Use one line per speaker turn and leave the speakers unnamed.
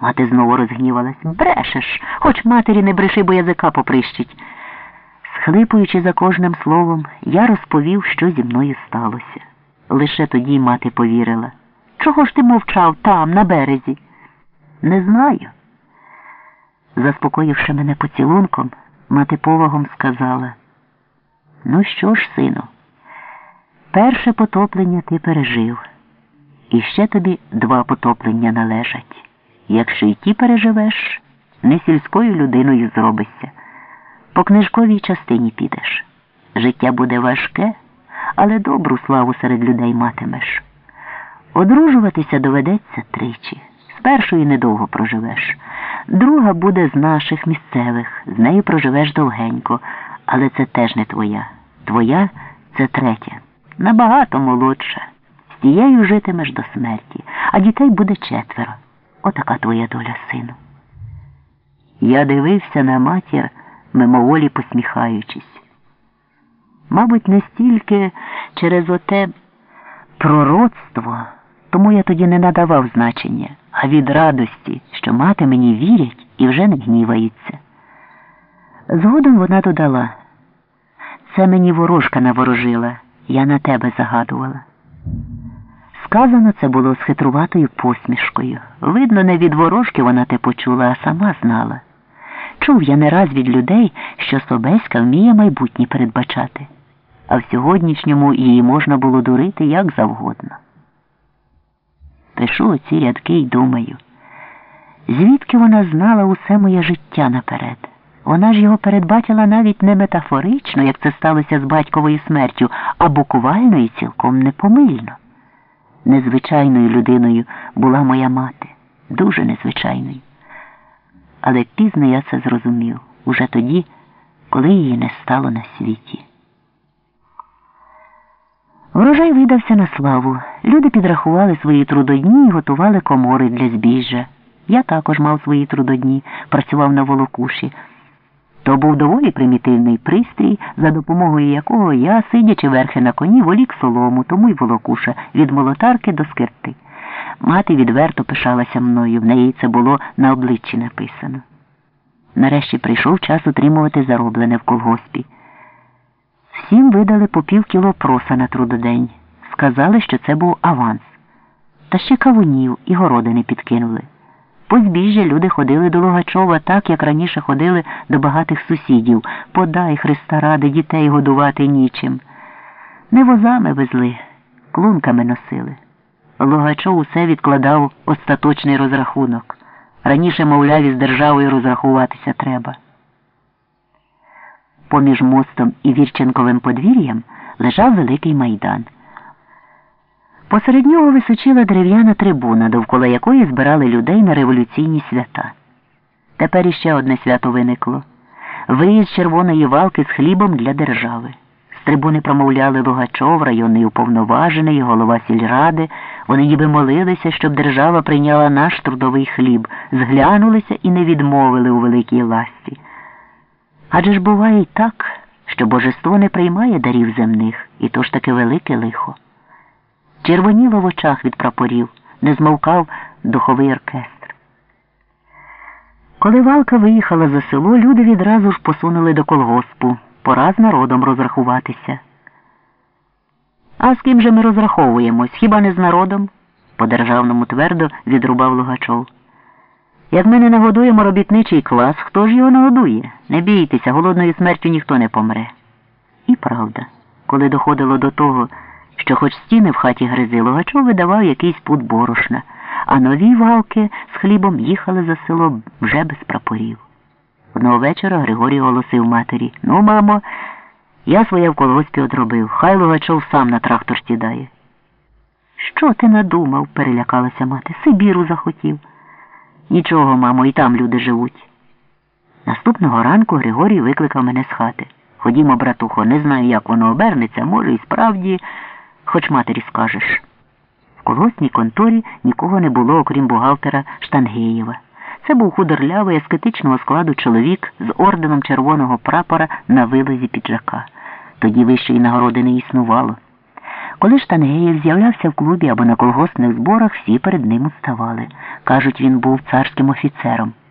Мати знову розгнівалась. Брешеш, хоч матері не бреши, бо язика поприщить. Схлипуючи за кожним словом, я розповів, що зі мною сталося. Лише тоді мати повірила. Чого ж ти мовчав там, на березі? Не знаю. Заспокоївши мене поцілунком, мати повагом сказала. Ну що ж, сину, перше потоплення ти пережив, і ще тобі два потоплення належать. Якщо й ті переживеш, не сільською людиною зробишся. По книжковій частині підеш. Життя буде важке, але добру славу серед людей матимеш. Одружуватися доведеться тричі. З першої недовго проживеш. Друга буде з наших місцевих, з нею проживеш довгенько, але це теж не твоя. Твоя це третя, набагато молодша. З тією житимеш до смерті, а дітей буде четверо. Отака твоя доля, сину. Я дивився на матір, мимоволі посміхаючись. Мабуть, не стільки через оте пророцтво, тому я тоді не надавав значення, а від радості, що мати мені вірять і вже не гніваються. Згодом вона додала це мені ворожка наворожила, я на тебе загадувала. Сказано це було з хитруватою посмішкою. Видно, не від ворожки вона те почула, а сама знала. Чув я не раз від людей, що Собеська вміє майбутнє передбачати, а в сьогоднішньому її можна було дурити як завгодно. Пишу оці рядки й думаю, звідки вона знала усе моє життя наперед. Вона ж його передбачила навіть не метафорично, як це сталося з батьковою смертю, а буквально і цілком непомильно. Незвичайною людиною була моя мати, дуже незвичайною. Але пізно я це зрозумів уже тоді, коли її не стало на світі. Врожай видався на славу. Люди підрахували свої трудодні і готували комори для збіжжя. Я також мав свої трудодні, працював на волокуші. То був доволі примітивний пристрій, за допомогою якого я, сидячи верхи на коні, волік солому, тому й волокуша від молотарки до скирти. Мати відверто пишалася мною, в неї це було на обличчі написано. Нарешті прийшов час утримувати зароблене в колгоспі. Всім видали по пів кіло проса на трудодень. Сказали, що це був аванс. Та ще кавунів і городини підкинули. По збіжжя люди ходили до Логачова так, як раніше ходили до багатих сусідів. Подай Христа ради дітей годувати нічим. Не возами везли, клунками носили. Логачов усе відкладав остаточний розрахунок. Раніше, мовляв, із державою розрахуватися треба. Поміж мостом і Вірченковим подвір'ям лежав великий майдан. Посеред нього височила дерев'яна трибуна, довкола якої збирали людей на революційні свята. Тепер іще одне свято виникло виїзд червоної валки з хлібом для держави. З трибуни промовляли Лугачов, районний уповноважений, голова сільради. Вони ніби молилися, щоб держава прийняла наш трудовий хліб, зглянулися і не відмовили у великій ласті. Адже ж буває й так, що божество не приймає дарів земних, і то ж таки велике лихо. Червоніло в очах від прапорів, не змовкав духовий оркестр. Коли валка виїхала за село, люди відразу ж посунули до колгоспу. Пора з народом розрахуватися. А з ким же ми розраховуємось? Хіба не з народом? По державному твердо відрубав Лугачов. Як ми не нагодуємо робітничий клас, хто ж його нагодує? Не бійтеся, голодною смертю ніхто не помре. І правда, коли доходило до того, що хоч стіни в хаті гризи, Логачов видавав якийсь пут борошна, а нові валки з хлібом їхали за село вже без прапорів. Одного вечора Григорій оголосив матері Ну, мамо, я своє в колгоспі одробив. Хай Логачов сам на трактор сідає. Що ти надумав? перелякалася мати. Сибіру захотів. Нічого, мамо, і там люди живуть. Наступного ранку Григорій викликав мене з хати. Ходімо, братухо, не знаю, як воно обернеться, може, і справді, хоч матері скажеш. В колосній конторі нікого не було, окрім бухгалтера Штангеєва. Це був худорлявий аскетичного складу чоловік з орденом червоного прапора на вилозі піджака. Тоді вищої нагороди не існувало. Коли Штангеєв з'являвся в клубі або на колгоспних зборах, всі перед ним уставали. Кажуть, він був царським офіцером.